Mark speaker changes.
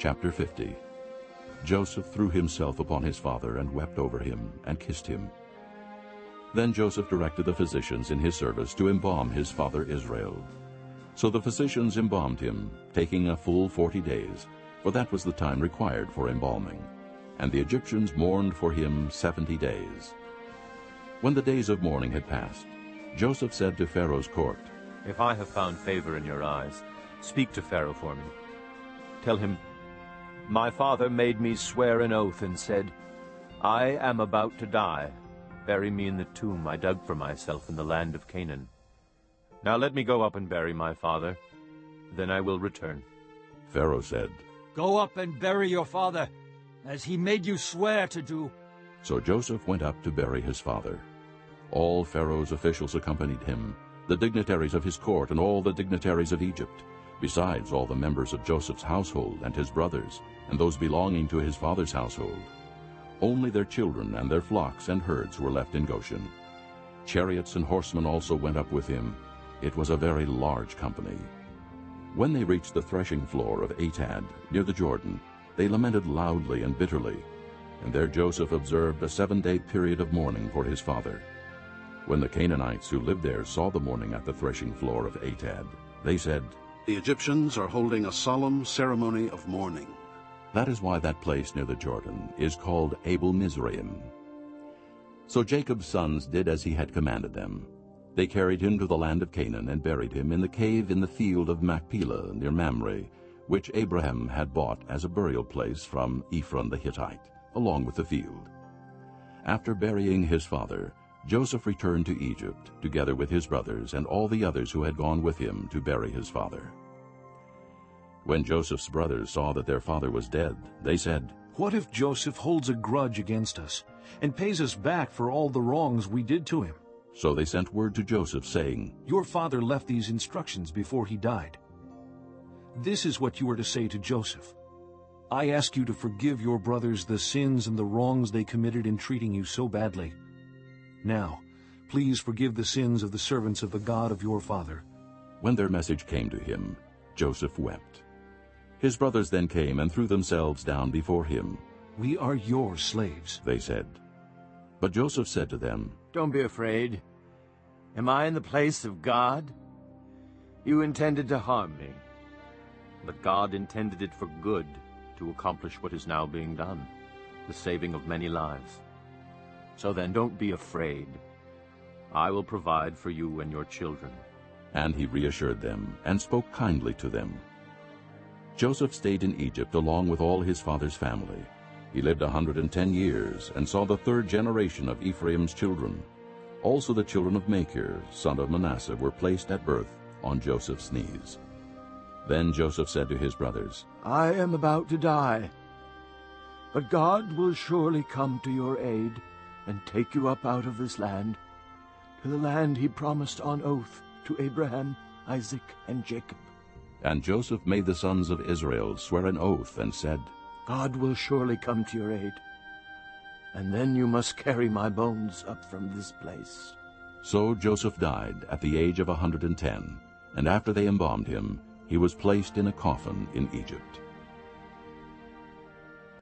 Speaker 1: Chapter 50 Joseph threw himself upon his father and wept over him and kissed him. Then Joseph directed the physicians in his service to embalm his father Israel. So the physicians embalmed him, taking a full forty days, for that was the time required for embalming. And the Egyptians mourned for him seventy days. When the days of mourning had passed, Joseph said to Pharaoh's court,
Speaker 2: If I have found favor in your eyes, speak to Pharaoh for me. Tell him, my father made me swear an oath and said, I am about to die. Bury me in the tomb I dug for myself in the land of Canaan. Now let me go up and bury my father. Then I will return.
Speaker 1: Pharaoh said,
Speaker 3: Go up and bury your father, as he made you swear to do.
Speaker 1: So Joseph went up to bury his father. All Pharaoh's officials accompanied him, the dignitaries of his court and all the dignitaries of Egypt, besides all the members of Joseph's household and his brothers, and those belonging to his father's household. Only their children and their flocks and herds were left in Goshen. Chariots and horsemen also went up with him. It was a very large company. When they reached the threshing floor of Atad, near the Jordan, they lamented loudly and bitterly, and there Joseph observed a seven-day period of mourning for his father. When the Canaanites who lived there saw the mourning at the threshing floor of Atad, they said,
Speaker 4: The Egyptians are holding a solemn ceremony of mourning.
Speaker 1: That is why that place near the Jordan is called Abel Mizraim. So Jacob's sons did as he had commanded them. They carried him to the land of Canaan and buried him in the cave in the field of Machpelah near Mamre, which Abraham had bought as a burial place from Ephron the Hittite, along with the field. After burying his father, Joseph returned to Egypt, together with his brothers and all the others who had gone with him to bury his father. When Joseph's brothers saw that their father was dead, they said,
Speaker 5: What if Joseph holds a grudge against us and pays us back for all the wrongs we did to him?
Speaker 1: So they sent word to Joseph, saying,
Speaker 5: Your father left these instructions before he died. This is what you are to say to Joseph. I ask you to forgive your brothers the sins and the wrongs they committed in treating you so badly. Now, please forgive the sins of the servants of the God of your father.
Speaker 1: When their message came to him, Joseph wept. His brothers then came and threw themselves down before him.
Speaker 5: We are your slaves,
Speaker 1: they said. But Joseph said to them,
Speaker 6: Don't be afraid. Am I in the place of God? You intended to harm me,
Speaker 2: but God intended it for good to accomplish what is now being done, the saving of many lives. So then don't be afraid. I will provide for you and your children.
Speaker 1: And he reassured them and spoke kindly to them. Joseph stayed in Egypt along with all his father's family. He lived a hundred and ten years and saw the third generation of Ephraim's children. Also the children of Machir, son of Manasseh, were placed at birth on Joseph's knees. Then Joseph said to his brothers,
Speaker 6: I am about to die, but God will surely come to your aid and take you up out of this land, to the land he promised on oath to Abraham, Isaac, and Jacob.
Speaker 1: And Joseph made the sons of Israel swear an oath and said,
Speaker 6: God will surely come to your aid, and then you must carry my bones up from this place.
Speaker 1: So Joseph died at the age of a hundred and ten, and after they embalmed him, he was placed in a coffin in Egypt.